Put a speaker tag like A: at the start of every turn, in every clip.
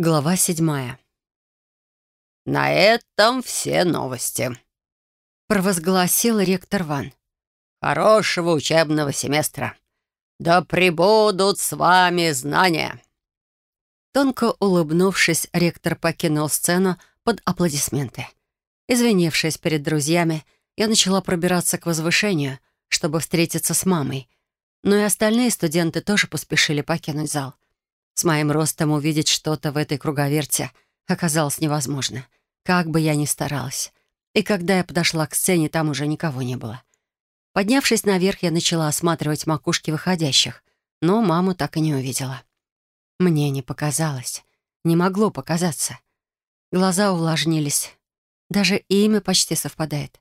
A: Глава седьмая.
B: «На этом все новости», —
A: провозгласил ректор Ван.
B: «Хорошего учебного семестра. Да пребудут с вами знания».
A: Тонко улыбнувшись, ректор покинул сцену под аплодисменты. Извинившись перед друзьями, я начала пробираться к возвышению, чтобы встретиться с мамой. Но и остальные студенты тоже поспешили покинуть зал. С моим ростом увидеть что-то в этой круговерте оказалось невозможно, как бы я ни старалась. И когда я подошла к сцене, там уже никого не было. Поднявшись наверх, я начала осматривать макушки выходящих, но маму так и не увидела. Мне не показалось. Не могло показаться. Глаза увлажнились. Даже имя почти совпадает.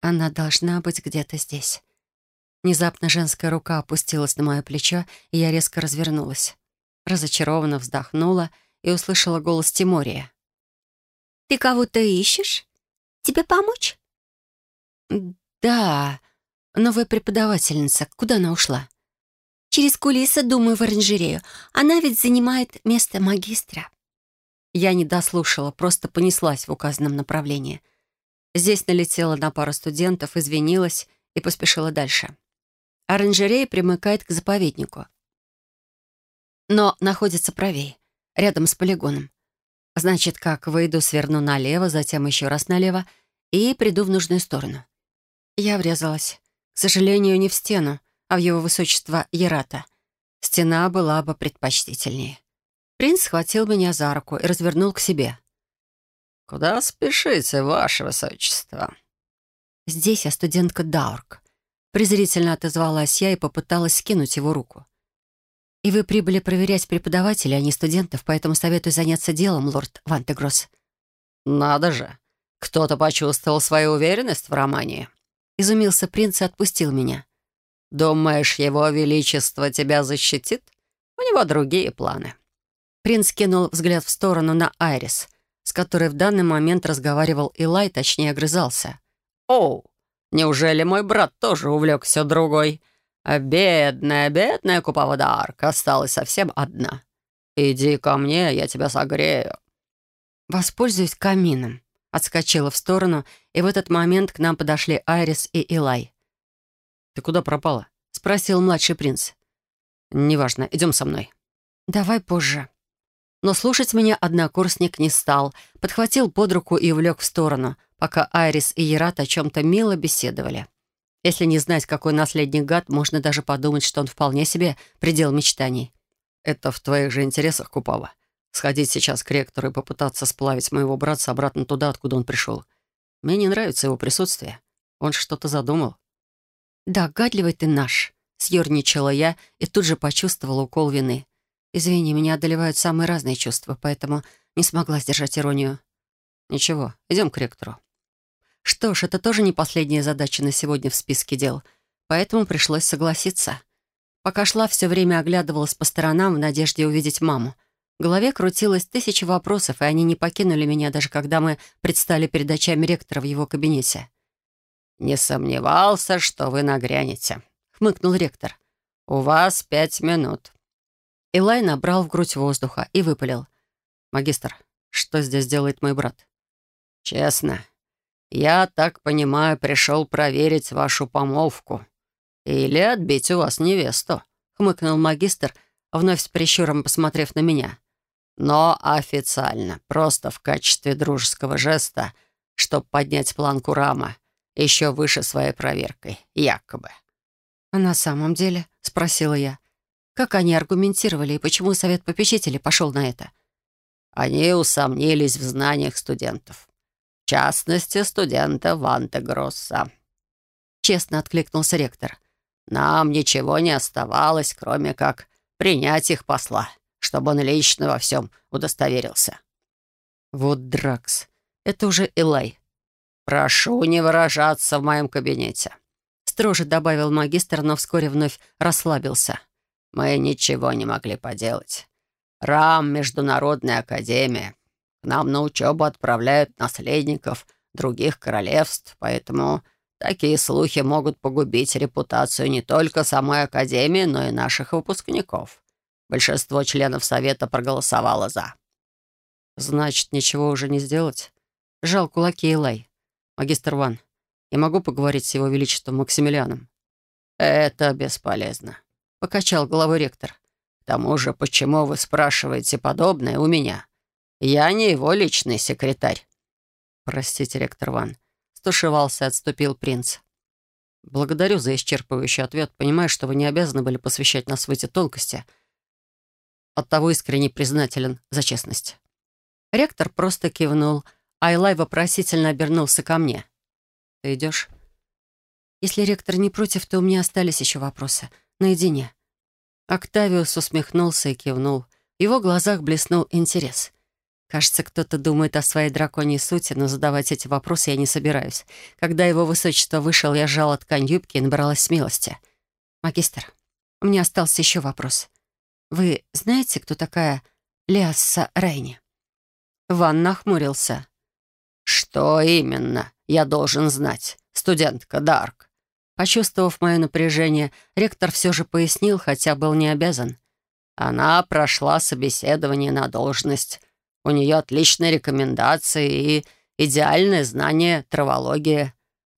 A: Она должна быть где-то здесь. Внезапно женская рука опустилась на мое плечо, и я резко развернулась. Разочарованно вздохнула и услышала голос Тимория.
C: «Ты кого-то ищешь? Тебе помочь?»
A: «Да, новая преподавательница. Куда она ушла?»
C: Через кулисы, думаю, в оранжерею. Она ведь занимает место магистра».
A: Я не дослушала, просто понеслась в указанном направлении. Здесь налетела на пару студентов, извинилась и поспешила дальше. Оранжерея примыкает к заповеднику. Но находится правее, рядом с полигоном. Значит, как выйду, сверну налево, затем еще раз налево и приду в нужную сторону. Я врезалась. К сожалению, не в стену, а в его высочество Ерата. Стена была бы предпочтительнее. Принц схватил меня за руку и развернул к себе.
B: «Куда спешите, ваше высочество?»
A: «Здесь я студентка Даурк». Презрительно отозвалась я и попыталась скинуть его руку. «И вы прибыли проверять преподавателей, а не студентов, поэтому советую заняться делом, лорд Вантегросс».
B: «Надо же! Кто-то почувствовал свою уверенность в романе».
A: Изумился принц и отпустил меня.
B: Думаешь, его величество тебя защитит? У него другие планы».
A: Принц кинул взгляд в сторону на Айрис, с которой в данный момент разговаривал Илай, точнее, огрызался.
B: «Оу, неужели мой брат тоже увлекся другой? А бедная, бедная Купава Д'Арк осталась совсем одна. Иди ко мне, я тебя согрею».
A: «Воспользуюсь камином», отскочила в сторону, и в этот момент к нам подошли Айрис и Илай.
B: «Ты куда пропала?»
A: — спросил младший принц.
B: «Неважно, идем со мной».
A: «Давай позже». Но слушать меня однокурсник не стал, подхватил под руку и увлек в сторону, пока Айрис и Ерат о чем-то мило беседовали. Если не знать, какой наследник гад, можно даже подумать, что он вполне себе предел мечтаний.
B: «Это в твоих же интересах, Купава. Сходить сейчас к ректору и попытаться сплавить моего братца обратно туда, откуда он пришел. Мне не нравится его присутствие. Он что-то задумал.
A: «Да, гадливый ты наш», — съерничала я и тут же почувствовала укол вины. «Извини, меня одолевают самые разные чувства, поэтому не смогла сдержать иронию».
B: «Ничего, идем к ректору».
A: Что ж, это тоже не последняя задача на сегодня в списке дел, поэтому пришлось согласиться. Пока шла, все время оглядывалась по сторонам в надежде увидеть маму. В голове крутилось тысяча вопросов, и они не покинули меня, даже когда мы предстали перед очами ректора в его кабинете.
B: «Не сомневался, что вы нагрянете», — хмыкнул ректор. «У вас пять минут».
A: Илай набрал в грудь воздуха и выпалил.
B: «Магистр, что здесь делает мой брат?» «Честно, я, так понимаю, пришел проверить вашу помолвку. Или отбить у вас невесту», — хмыкнул магистр, вновь с прищуром посмотрев на меня. «Но официально, просто в качестве дружеского жеста, чтобы поднять планку рама еще выше своей проверкой, якобы».
A: «А на самом деле?» — спросила я. «Как они аргументировали и почему совет попечителей пошел на это?»
B: Они усомнились в знаниях студентов. Частности, студента Вантегросса.
A: Честно откликнулся ректор.
B: «Нам ничего не оставалось, кроме как принять их посла, чтобы он лично во всем удостоверился».
A: «Вот Дракс. Это уже Элай.
B: «Прошу не выражаться в моем кабинете», —
A: строже добавил магистр, но вскоре вновь расслабился.
B: «Мы ничего не могли поделать. Рам — международная академия. К нам на учебу отправляют наследников других королевств, поэтому такие слухи могут погубить репутацию не только самой академии, но и наших выпускников. Большинство членов совета проголосовало «за». «Значит, ничего уже не сделать?» Жал кулаки Илай. «Магистр Ван, я могу поговорить с его величеством Максимилианом?» «Это бесполезно», — покачал головой ректор. «К тому же, почему вы спрашиваете подобное у меня? Я не его личный секретарь». «Простите, ректор Ван», — стушевался отступил принц. «Благодарю за исчерпывающий ответ. Понимаю, что вы не обязаны были посвящать нас в эти тонкости. Оттого искренне признателен за честность». Ректор просто кивнул, а Элай вопросительно обернулся ко мне. «Ты идешь?»
A: «Если ректор не против, то у меня остались еще вопросы. Наедине».
B: Октавиус усмехнулся и кивнул. В его глазах блеснул интерес. Кажется, кто-то думает о своей драконьей сути, но задавать эти вопросы я не собираюсь. Когда его высочество вышел, я сжала ткань юбки и набралась смелости.
A: «Магистр, у меня остался еще вопрос. Вы знаете, кто такая Лиасса Рейни?»
B: Ван нахмурился. «Что именно я должен знать, студентка Дарк?» Почувствовав мое напряжение, ректор все же пояснил, хотя был не обязан. Она прошла собеседование на должность у нее отличные рекомендации и идеальное знание травологии.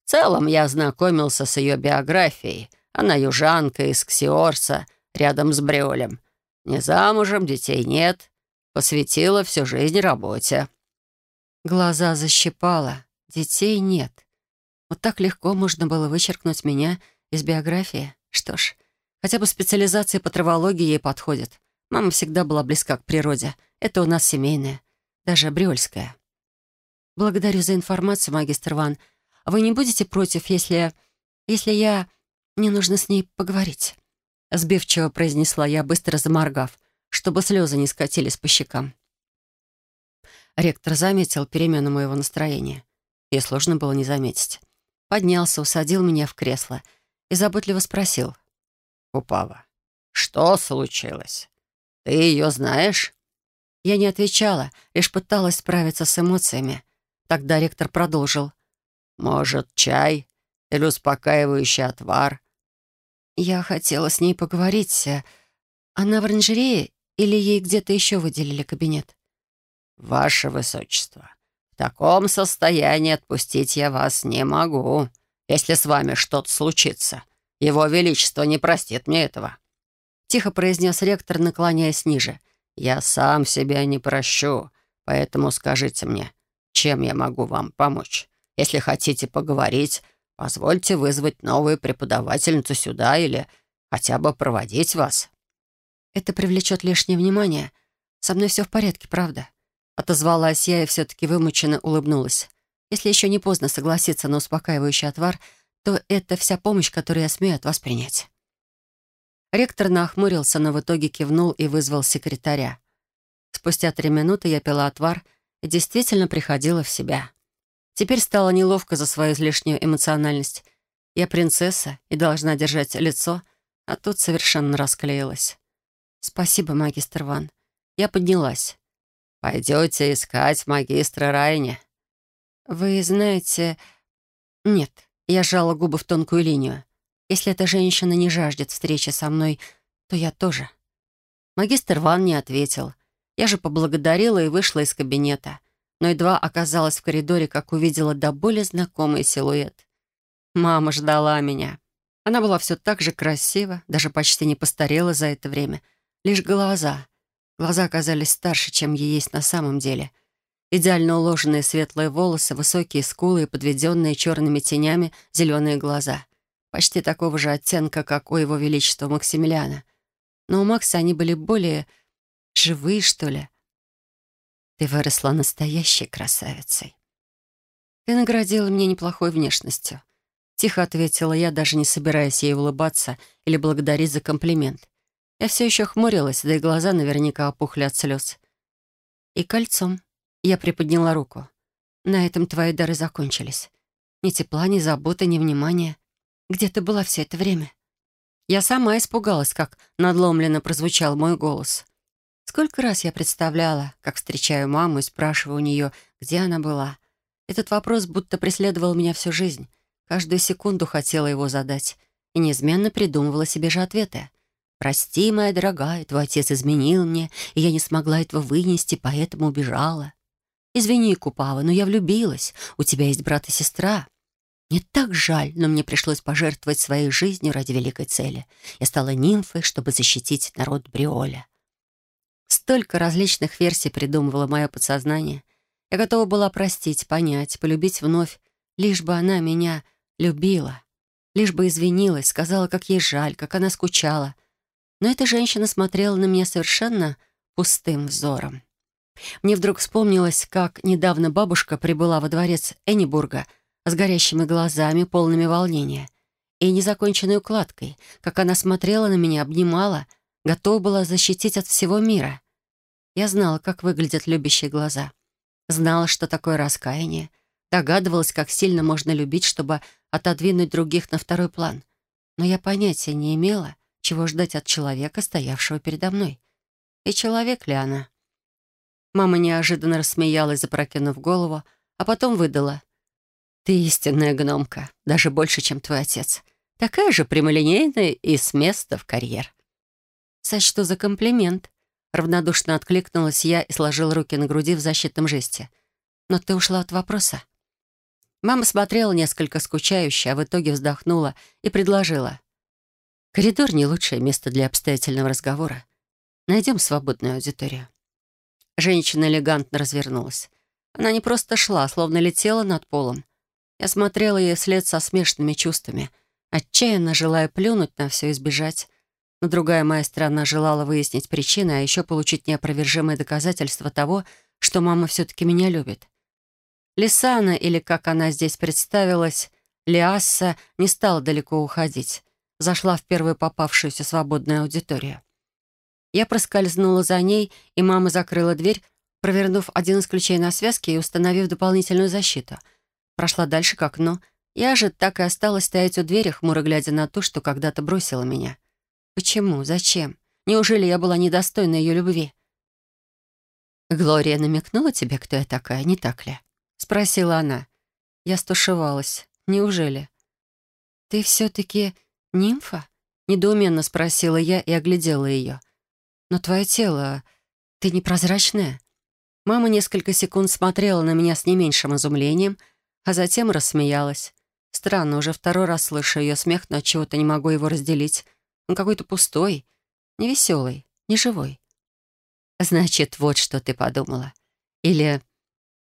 B: В целом я ознакомился с ее биографией. Она южанка из Ксиорса, рядом с Бриолем. Не замужем, детей нет. Посвятила всю жизнь работе.
A: Глаза защипала. Детей нет. Вот так легко можно было вычеркнуть меня из биографии. Что ж, хотя бы специализация по травологии ей подходит. Мама всегда была близка к природе — это у нас семейное, даже бриольское. Благодарю за информацию, магистр Ван. Вы не будете против, если... если я... Мне нужно с ней поговорить?» Сбивчиво произнесла я, быстро заморгав, чтобы слезы не скатились по щекам. Ректор заметил перемену моего настроения. И сложно было не заметить. Поднялся, усадил меня в кресло и заботливо спросил.
B: «Упава, что случилось? Ты ее знаешь?»
A: Я не отвечала, лишь пыталась справиться с эмоциями. Тогда ректор продолжил.
B: «Может, чай или успокаивающий отвар?»
A: Я хотела с ней поговорить. Она в оранжерее или ей где-то еще выделили кабинет?
B: «Ваше Высочество, в таком состоянии отпустить я вас не могу. Если с вами что-то случится, Его Величество не простит мне этого», — тихо произнес ректор, наклоняясь ниже — я сам себя не прощу, поэтому скажите мне, чем я могу вам помочь? Если хотите поговорить, позвольте вызвать новую преподавательницу сюда или хотя бы проводить вас».
A: «Это привлечет лишнее внимание. Со мной все в порядке, правда?» Отозвалась я и все-таки вымученно улыбнулась. «Если еще не поздно согласиться на успокаивающий отвар, то это вся помощь, которую я смею от вас принять». Ректор нахмурился, но в итоге кивнул и вызвал секретаря. Спустя три минуты я пила отвар и действительно приходила в себя. Теперь стало неловко за свою излишнюю эмоциональность. Я принцесса и должна держать лицо, а тут совершенно расклеилась. «Спасибо, магистр Ван». Я поднялась.
B: «Пойдете искать магистра Райни?»
A: «Вы знаете...» «Нет». Я сжала губы в тонкую линию. Если эта женщина не жаждет встречи со мной, то я тоже. Магистр Ван не ответил. Я же поблагодарила и вышла из кабинета. Но едва оказалась в коридоре, как увидела до боли знакомый силуэт. Мама ждала меня. Она была все так же красива, даже почти не постарела за это время. Лишь глаза. Глаза оказались старше, чем ей есть на самом деле. Идеально уложенные светлые волосы, высокие скулы и подведенные черными тенями зеленые глаза почти такого же оттенка, как у его величества Максимилиана. Но у Макса они были более живые, что ли. Ты выросла настоящей красавицей. Ты наградила меня неплохой внешностью. Тихо ответила я, даже не собираясь ей улыбаться или благодарить за комплимент. Я все еще хмурилась, да и глаза наверняка опухли от слез. И кольцом. Я приподняла руку. На этом твои дары закончились. Ни тепла, ни заботы, ни внимания. Где ты была все это время?» Я сама испугалась, как надломленно прозвучал мой голос. Сколько раз я представляла, как встречаю маму и спрашиваю у нее, где она была. Этот вопрос будто преследовал меня всю жизнь. Каждую секунду хотела его задать и неизменно придумывала себе же ответы. «Прости, моя дорогая, твой отец изменил мне, и я не смогла этого вынести, поэтому убежала. Извини, Купава, но я влюбилась. У тебя есть брат и сестра. Мне так жаль, но мне пришлось пожертвовать своей жизнью ради великой цели. Я стала нимфой, чтобы защитить народ Бриоля». Столько различных версий придумывало мое подсознание. Я готова была простить, понять, полюбить вновь, лишь бы она меня любила, лишь бы извинилась, сказала, как ей жаль, как она скучала. Но эта женщина смотрела на меня совершенно пустым взором. Мне вдруг вспомнилось, как недавно бабушка прибыла во дворец Эннибурга с горящими глазами, полными волнения, и незаконченной укладкой, как она смотрела на меня, обнимала, готова была защитить от всего мира. Я знала, как выглядят любящие глаза. Знала, что такое раскаяние. Догадывалась, как сильно можно любить, чтобы отодвинуть других на второй план. Но я понятия не имела, чего ждать от человека, стоявшего передо мной. И человек ли она? Мама неожиданно рассмеялась, запрокинув голову, а потом выдала. «Ты истинная гномка, даже больше, чем твой отец. Такая же прямолинейная и с места в карьер». «Сочту за комплимент», — равнодушно откликнулась я и сложила руки на груди в защитном жесте. «Но ты ушла от вопроса». Мама смотрела несколько скучающе, а в итоге вздохнула и предложила. «Коридор — не лучшее место для обстоятельного разговора. Найдем свободную аудиторию». Женщина элегантно развернулась. Она не просто шла, словно летела над полом. Я смотрела ей вслед со смешанными чувствами, отчаянно желая плюнуть на все и сбежать. Но другая моя сторона желала выяснить причины, а еще получить неопровержимые доказательства того, что мама все-таки меня любит. Лисана, или как она здесь представилась, Лиасса, не стала далеко уходить. Зашла в первую попавшуюся свободную аудиторию. Я проскользнула за ней, и мама закрыла дверь, провернув один из ключей на связке и установив дополнительную защиту. Прошла дальше к окну. Я же так и осталась стоять у двери, хмуро глядя на то, что когда-то бросила меня. Почему? Зачем? Неужели я была недостойна ее любви? «Глория намекнула тебе, кто я такая, не так ли?» — спросила она. Я стушевалась. «Неужели?» «Ты все-таки нимфа?» — недоуменно спросила я и оглядела ее. «Но твое тело... Ты непрозрачная?» Мама несколько секунд смотрела на меня с не меньшим изумлением, а затем рассмеялась. Странно, уже второй раз слышу ее смех, но чего-то не могу его разделить. Он какой-то пустой, невеселый, неживой. «Значит, вот что ты подумала. Или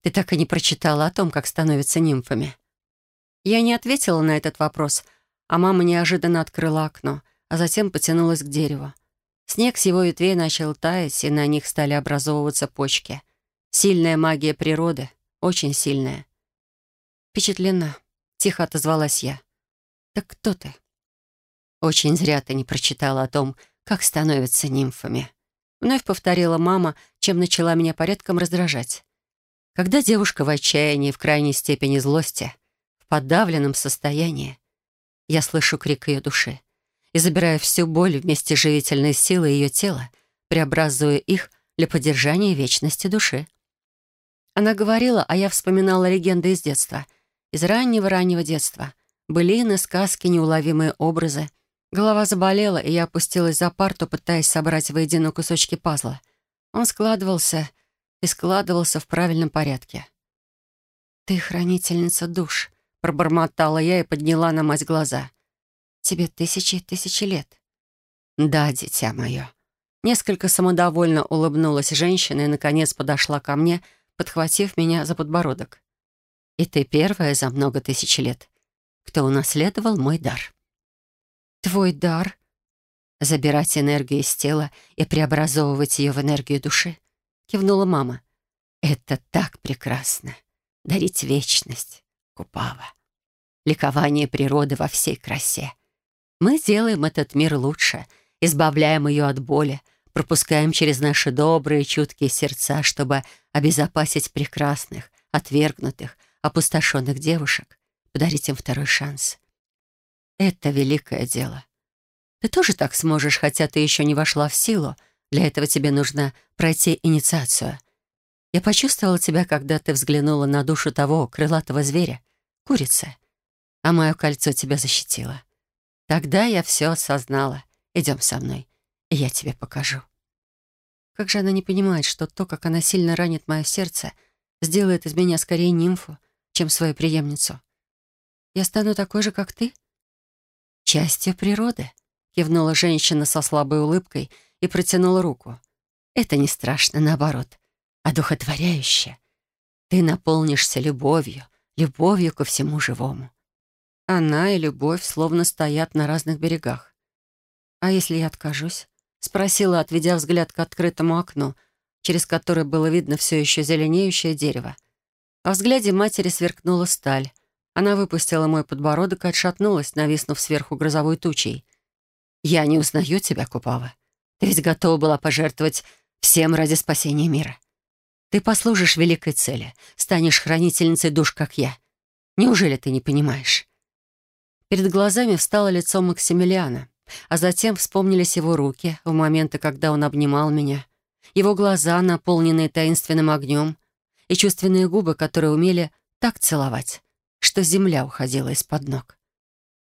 A: ты так и не прочитала о том, как становятся нимфами?» Я не ответила на этот вопрос, а мама неожиданно открыла окно, а затем потянулась к дереву. Снег с его ветвей начал таять, и на них стали образовываться почки. Сильная магия природы, очень сильная. «Впечатлена», — тихо отозвалась я. «Так кто ты?» «Очень зря ты не прочитала о том, как становятся нимфами», — вновь повторила мама, чем начала меня порядком раздражать. Когда девушка в отчаянии, в крайней степени злости, в подавленном состоянии, я слышу крик ее души и забирая всю боль вместе с живительной силой ее тела, преобразуя их для поддержания вечности души. Она говорила, а я вспоминала легенды из детства, из раннего-раннего детства. Былины, сказки, неуловимые образы. Голова заболела, и я опустилась за парту, пытаясь собрать воедино кусочки пазла. Он складывался и складывался в правильном порядке. «Ты хранительница душ», — пробормотала я и подняла на мать глаза. Тебе тысячи тысячи лет». «Да, дитя мое». Несколько самодовольно улыбнулась женщина и, наконец, подошла ко мне, подхватив меня за подбородок. «И ты первая за много тысяч лет, кто унаследовал мой дар». «Твой дар?» «Забирать энергию из тела и преобразовывать ее в энергию души», — кивнула мама. «Это так прекрасно. Дарить вечность, Купава. Ликование природы во всей красе. Мы делаем этот мир лучше, избавляем ее от боли, пропускаем через наши добрые, чуткие сердца, чтобы обезопасить прекрасных, отвергнутых, опустошенных девушек, подарить им второй шанс. Это великое дело. Ты тоже так сможешь, хотя ты еще не вошла в силу. Для этого тебе нужно пройти инициацию. Я почувствовала тебя, когда ты взглянула на душу того крылатого зверя, курицы, а мое кольцо тебя защитило. Тогда я все осознала. Идем со мной. и я тебе покажу. Как же она не понимает, что то, как она сильно ранит мое сердце, сделает из меня скорее нимфу, чем свою преемницу. Я стану такой же, как ты? Частью природы, кивнула женщина со слабой улыбкой и протянула руку. Это не страшно, наоборот, а духотворяюще. Ты наполнишься любовью, любовью ко всему живому. Она и любовь словно стоят на разных берегах. «А если я откажусь?» — спросила, отведя взгляд к открытому окну, через которое было видно все еще зеленеющее дерево. Во взгляде матери сверкнула сталь. Она выпустила мой подбородок и отшатнулась, нависнув сверху грозовой тучей. «Я не узнаю тебя, Купава. Ты ведь готова была пожертвовать всем ради спасения мира. Ты послужишь великой цели, станешь хранительницей душ, как я. Неужели ты не понимаешь?» Перед глазами встало лицо Максимилиана, а затем вспомнились его руки в моменты, когда он обнимал меня, его глаза, наполненные таинственным огнем, и чувственные губы, которые умели так целовать, что земля уходила из-под ног.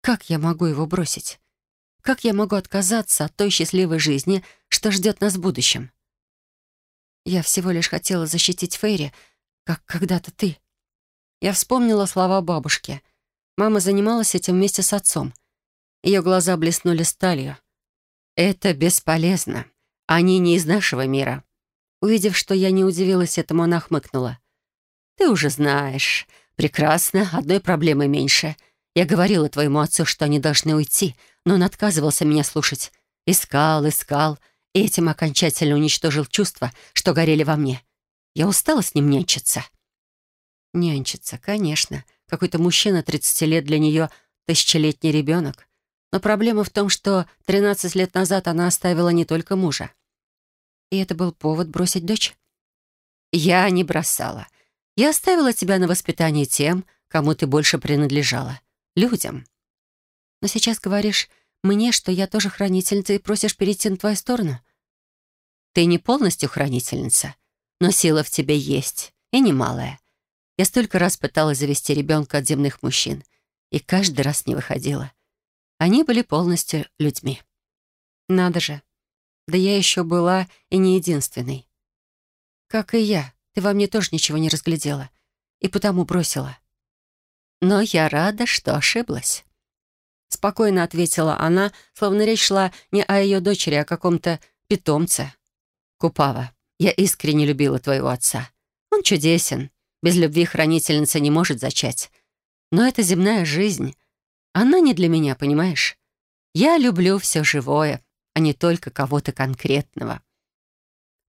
A: Как я могу его бросить? Как я могу отказаться от той счастливой жизни, что ждет нас в будущем? Я всего лишь хотела защитить Фейри, как когда-то ты. Я вспомнила слова бабушки. Мама занималась этим вместе с отцом. Ее глаза блеснули сталью. «Это бесполезно. Они не из нашего мира». Увидев, что я не удивилась этому, она хмыкнула. «Ты уже знаешь. Прекрасно, одной проблемы меньше. Я говорила твоему отцу, что они должны уйти, но он отказывался меня слушать. Искал, искал, и этим окончательно уничтожил чувства, что горели во мне. Я устала с ним нянчиться». «Нянчиться, конечно. Какой-то мужчина 30 лет для нее тысячелетний ребенок. Но проблема в том, что 13 лет назад она оставила не только мужа. И это был повод бросить дочь? Я не бросала. Я оставила тебя на воспитание тем, кому ты больше принадлежала. Людям. Но сейчас говоришь мне, что я тоже хранительница, и просишь перейти на твою сторону? Ты не полностью хранительница, но сила в тебе есть, и немалая. Я столько раз пыталась завести ребенка от земных мужчин, и каждый раз не выходила. Они были полностью людьми. Надо же. Да я еще была и не единственной. Как и я, ты во мне тоже ничего не разглядела. И потому бросила. Но я рада, что ошиблась. Спокойно ответила она, словно речь шла не о ее дочери, а о каком-то питомце. Купава, я искренне любила твоего отца. Он чудесен. Без любви хранительница не может зачать. Но это земная жизнь. Она не для меня, понимаешь? Я люблю все живое, а не только кого-то конкретного.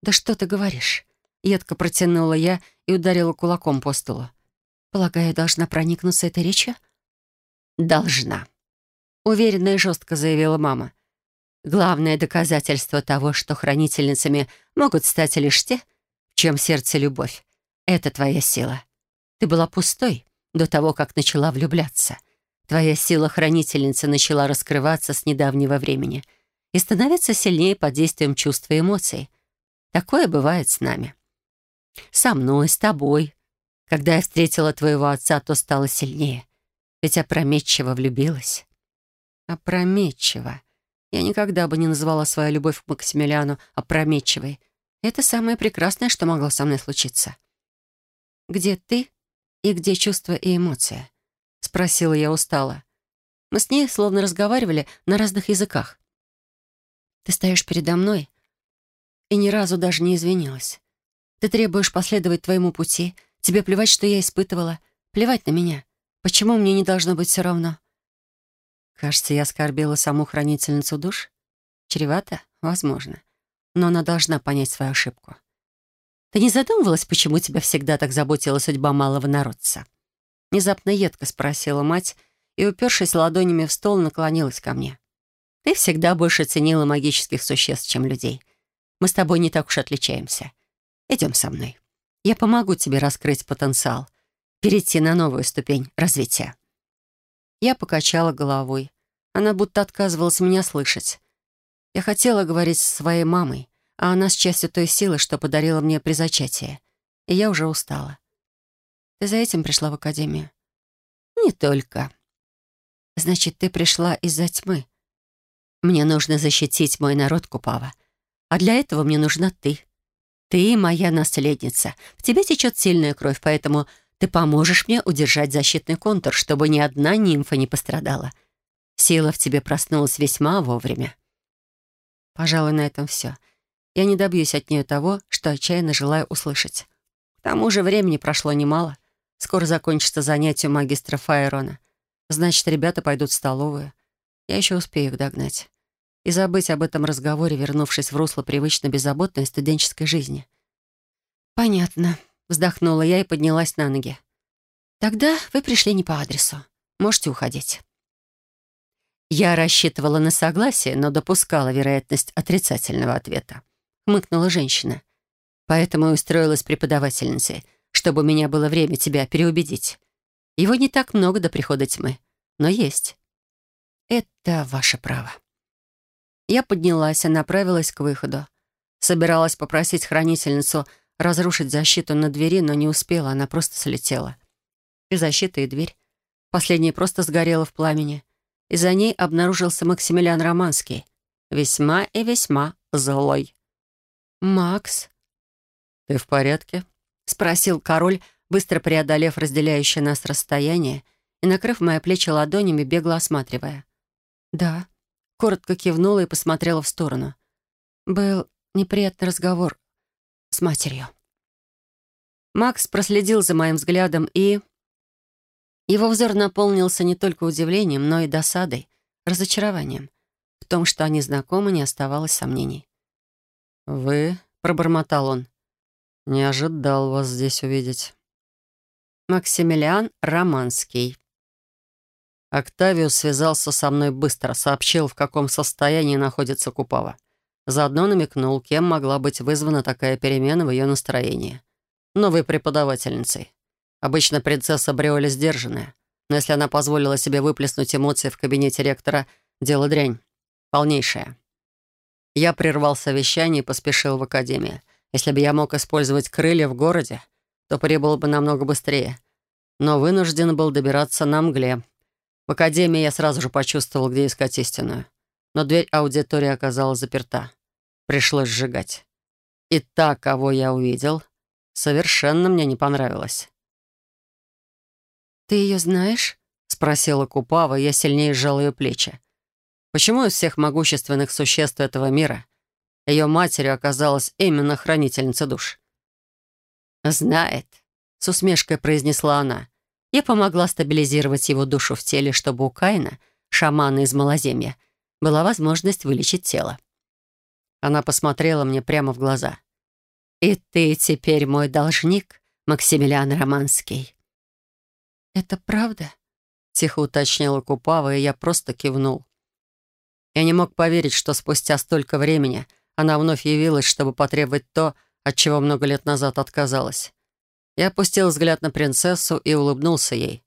A: «Да что ты говоришь?» Едко протянула я и ударила кулаком по столу. «Полагаю, должна проникнуться этой речью?» «Должна», — уверенно и жестко заявила мама. «Главное доказательство того, что хранительницами могут стать лишь те, в чем сердце любовь. Это твоя сила. Ты была пустой до того, как начала влюбляться. Твоя сила хранительницы начала раскрываться с недавнего времени и становиться сильнее под действием чувств и эмоций. Такое бывает с нами. Со мной, с тобой. Когда я встретила твоего отца, то стала сильнее. Ведь опрометчиво влюбилась. Опрометчиво. Я никогда бы не назвала свою любовь к Максимилиану опрометчивой. Это самое прекрасное, что могло со мной случиться. Где ты и где чувства и эмоции? — спросила я устало. Мы с ней словно разговаривали на разных языках. «Ты стоишь передо мной и ни разу даже не извинилась. Ты требуешь последовать твоему пути. Тебе плевать, что я испытывала. Плевать на меня. Почему мне не должно быть все равно?» Кажется, я оскорбила саму хранительницу душ. Чревато? Возможно. Но она должна понять свою ошибку. Ты не задумывалась, почему тебя всегда так заботила судьба малого народца? Внезапно едко спросила мать и, упершись ладонями в стол, наклонилась ко мне. «Ты всегда больше ценила магических существ, чем людей. Мы с тобой не так уж отличаемся. Идем со мной. Я помогу тебе раскрыть потенциал, перейти на новую ступень развития». Я покачала головой. Она будто отказывалась меня слышать. Я хотела говорить со своей мамой, а она с частью той силы, что подарила мне при зачатии. И я уже устала. Ты за этим пришла в академию? Не только. Значит, ты пришла из-за тьмы. Мне нужно защитить мой народ, Купава. А для этого мне нужна ты. Ты моя наследница. В тебе течет сильная кровь, поэтому ты поможешь мне удержать защитный контур, чтобы ни одна нимфа не пострадала. Сила в тебе проснулась весьма вовремя. Пожалуй, на этом все. Я не добьюсь от нее того, что отчаянно желаю услышать. К тому же времени прошло немало. Скоро закончится занятие магистра Файрона. Значит, ребята пойдут в столовую. Я еще успею их догнать. И забыть об этом разговоре, вернувшись в русло привычно беззаботной студенческой жизни. «Понятно», — вздохнула я и поднялась на ноги. «Тогда вы пришли не по адресу. Можете уходить». Я рассчитывала на согласие, но допускала вероятность отрицательного ответа. Хмыкнула женщина. Поэтому и устроилась преподавательницей, чтобы у меня было время тебя переубедить. Его не так много до прихода тьмы, но есть. Это ваше право. Я поднялась и направилась к выходу. Собиралась попросить хранительницу разрушить защиту на двери, но не успела, она просто слетела. И защита, и дверь. Последняя просто сгорела в пламени и за ней обнаружился Максимилиан Романский, весьма и весьма злой. «Макс?» «Ты в порядке?» — спросил король, быстро преодолев разделяющее нас расстояние и, накрыв мои плечи ладонями, бегло осматривая. «Да», — коротко кивнула и посмотрела в сторону. «Был неприятный разговор с матерью». Макс проследил за моим взглядом и его взор наполнился не только удивлением, но и досадой, разочарованием. В том, что они знакомы, не оставалось сомнений. «Вы?» — пробормотал он. «Не ожидал вас здесь увидеть». Максимилиан Романский. Октавиус связался со мной быстро, сообщил, в каком состоянии находится Купава. Заодно намекнул, кем могла быть вызвана такая перемена в ее настроении. Новой преподавательницей. Обычно принцесса Бриоли сдержанная, но если она позволила себе выплеснуть эмоции в кабинете ректора, дело дрянь. Полнейшая. Я прервал совещание и поспешил в академию. Если бы я мог использовать крылья в городе, то прибыл бы намного быстрее. Но вынужден был добираться на мгле. В академии я сразу же почувствовал, где искать истинную. Но дверь аудитории оказалась заперта. Пришлось сжигать. И та, кого я увидел, совершенно мне не понравилась. «Ты ее знаешь?» — спросила Купава, я сильнее сжал ее плечи. «Почему из всех могущественных существ этого мира ее матерью оказалась именно хранительница душ?» «Знает», — с усмешкой произнесла она. «Я помогла стабилизировать его душу в теле, чтобы у Каина, шамана из Малоземья, была возможность вылечить тело». Она посмотрела мне прямо в глаза. «И ты теперь мой должник, Максимилиан Романский». «Это правда?» — тихо уточнила Купава, и я просто кивнул. Я не мог поверить, что спустя столько времени она вновь явилась, чтобы потребовать то, от чего много лет назад отказалась. Я опустил взгляд на принцессу и улыбнулся ей.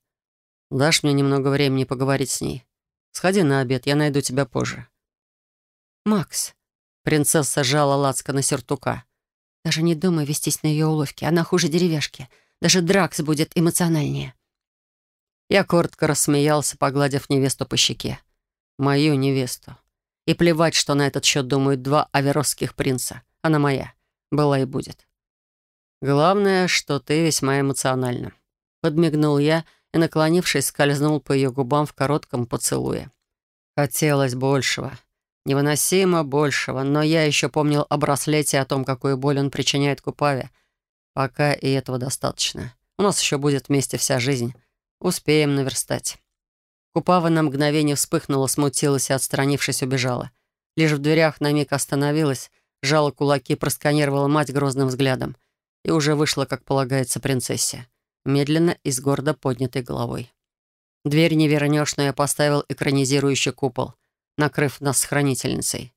A: «Дашь мне немного времени поговорить с ней? Сходи на обед, я найду тебя позже». «Макс», — принцесса жала лацко на сюртука. «Даже не думай вестись на ее уловки, она хуже деревяшки. Даже Дракс будет эмоциональнее». Я коротко рассмеялся, погладив невесту по щеке. Мою невесту. И плевать, что на этот счет думают два аверосских принца. Она моя. Была и будет. Главное, что ты весьма эмоциональна. Подмигнул я и, наклонившись, скользнул по ее губам в коротком поцелуе. Хотелось большего. Невыносимо большего, но я еще помнил о браслете о том, какую боль он причиняет Купаве. Пока и этого достаточно. У нас еще будет вместе вся жизнь. Успеем наверстать. Купава на мгновение вспыхнула, смутилась и, отстранившись, убежала. Лишь в дверях на миг остановилась, жала кулаки, просканировала мать грозным взглядом и уже вышла, как полагается, принцессе, медленно и с гордо поднятой головой. Дверь не вернешь, но я поставил экранизирующий купол, накрыв нас с хранительницей.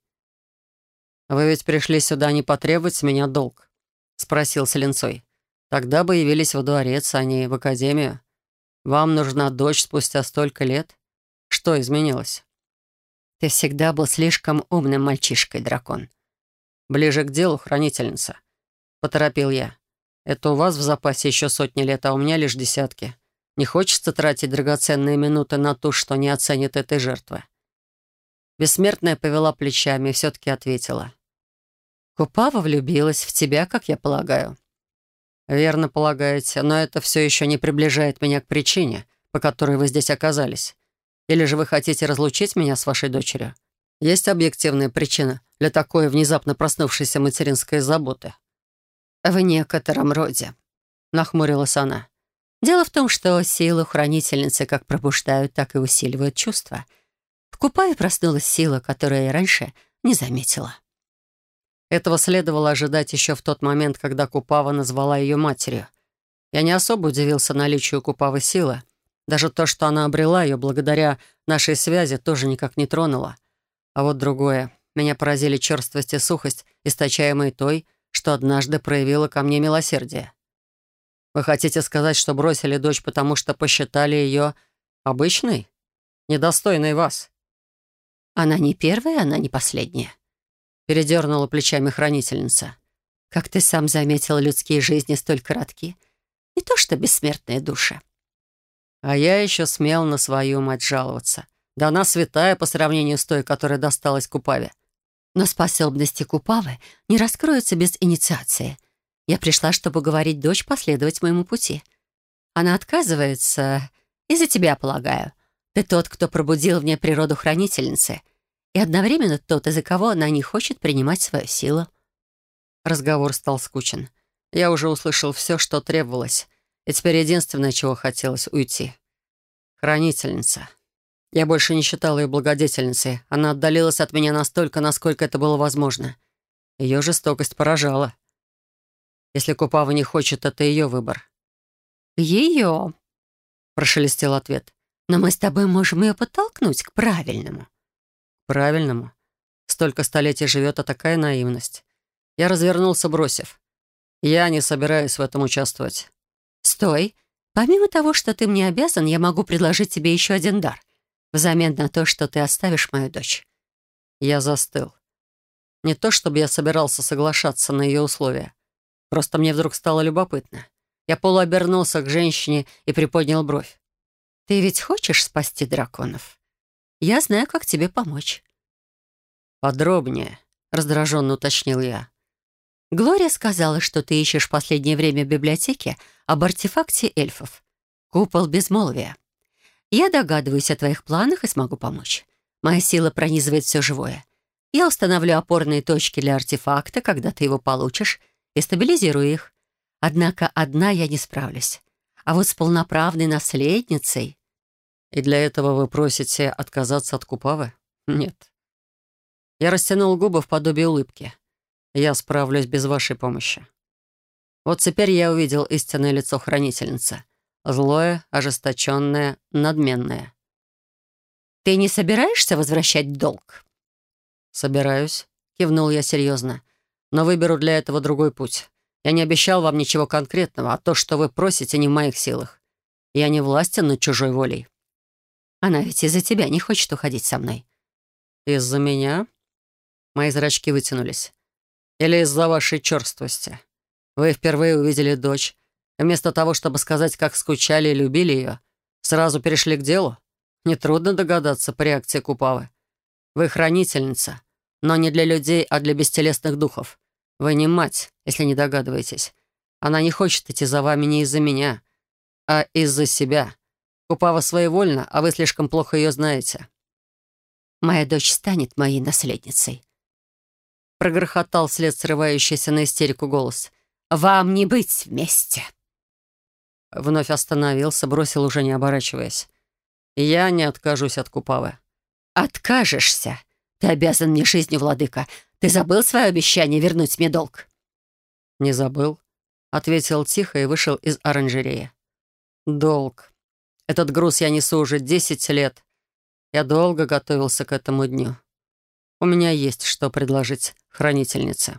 A: «Вы ведь пришли сюда не потребовать с меня долг?» — спросил Селенцой. «Тогда бы явились во дворец, а не в академию. Вам нужна дочь спустя столько лет? Что изменилось? Ты всегда был слишком умным мальчишкой, дракон. Ближе к делу, хранительница. Поторопил я. Это у вас в запасе еще сотни лет, а у меня лишь десятки. Не хочется тратить драгоценные минуты на то, что не оценит этой жертвы.
B: Бессмертная повела плечами и все-таки ответила. «Купава влюбилась в тебя, как я полагаю». «Верно полагаете, но это все еще не приближает меня к причине, по которой вы здесь оказались. Или же вы хотите разлучить меня с вашей дочерью? Есть объективная причина для такой внезапно проснувшейся материнской заботы?»
A: «В некотором роде», — нахмурилась она. «Дело в том, что силы хранительницы как пробуждают, так и усиливают чувства. В Купаве проснулась сила, которую я раньше не заметила».
B: Этого следовало ожидать еще в тот момент, когда Купава назвала ее матерью. Я не особо удивился наличию Купавы силы. Даже то, что она обрела ее благодаря нашей связи, тоже никак не тронуло. А вот другое. Меня поразили черствость и сухость, источаемые той, что однажды проявила ко мне милосердие. Вы хотите сказать, что бросили дочь, потому что посчитали ее обычной? Недостойной вас?
A: Она не первая, она не последняя.
B: Передернула плечами хранительница.
A: Как ты сам заметил, людские жизни столь коротки. Не то что бессмертные души.
B: А я еще смел на свою мать жаловаться. Да она святая по сравнению с той, которая досталась Купаве.
A: Но способности Купавы не раскроются без инициации. Я пришла, чтобы говорить дочь последовать моему пути. Она отказывается из-за тебя, полагаю. Ты тот, кто пробудил в ней природу хранительницы, и одновременно тот, из-за кого она не хочет принимать свою силу.
B: Разговор стал скучен. Я уже услышал все, что требовалось, и теперь единственное, чего хотелось — уйти. Хранительница. Я больше не считал ее благодетельницей. Она отдалилась от меня настолько, насколько это было возможно. Ее жестокость поражала. Если Купава не хочет, это ее выбор.
A: «Ее», — прошелестел ответ. «Но мы с тобой можем ее подтолкнуть к правильному».
B: «Правильному? Столько столетий живет, а такая наивность». Я развернулся, бросив. «Я не собираюсь в этом участвовать».
A: «Стой. Помимо того, что ты мне обязан, я могу предложить тебе еще один дар взамен на то, что ты оставишь мою дочь».
B: Я застыл. Не то, чтобы я собирался соглашаться на ее условия. Просто мне вдруг стало любопытно. Я полуобернулся к женщине и приподнял бровь.
A: «Ты ведь хочешь спасти драконов? Я знаю, как тебе помочь».
B: «Подробнее», — раздраженно уточнил я.
A: «Глория сказала, что ты ищешь в последнее время в библиотеке об артефакте эльфов. Купол безмолвия. Я догадываюсь о твоих планах и смогу помочь. Моя сила пронизывает все живое. Я установлю опорные точки для артефакта, когда ты его получишь, и стабилизирую их. Однако одна я не справлюсь. А вот с полноправной наследницей...
B: И для этого вы просите отказаться от Купавы? Нет. Я растянул губы в подобие улыбки. Я справлюсь без вашей помощи. Вот теперь я увидел истинное лицо хранительницы. Злое, ожесточенное, надменное.
A: «Ты не собираешься возвращать долг?»
B: «Собираюсь», — кивнул я серьезно. «Но выберу для этого другой путь. Я не обещал вам ничего конкретного, а то, что вы просите, не в моих силах. Я не властен над чужой волей».
A: «Она ведь из-за тебя не хочет уходить со мной».
B: «Из-за меня?» Мои зрачки вытянулись. «Или из-за вашей черствости? Вы впервые увидели дочь, Вместо того, чтобы сказать, как скучали и любили ее, сразу перешли к делу? Нетрудно догадаться по реакции Купавы. Вы хранительница, но не для людей, а для бестелесных духов. Вы не мать, если не догадываетесь. Она не хочет идти за вами не из-за меня, а из-за себя. Купава своевольна, а вы слишком плохо ее знаете.
A: «Моя дочь станет моей наследницей», —
B: прогрохотал вслед срывающийся на истерику голос.
A: «Вам не быть вместе».
B: Вновь остановился, бросил уже не оборачиваясь. «Я не откажусь от Купавы».
A: «Откажешься? Ты обязан мне жизнью, владыка. Ты забыл свое обещание вернуть мне долг?»
B: «Не забыл», — ответил тихо и вышел из оранжереи. «Долг. Этот груз я несу уже десять лет. Я долго готовился к этому дню. У меня есть что предложить хранительнице».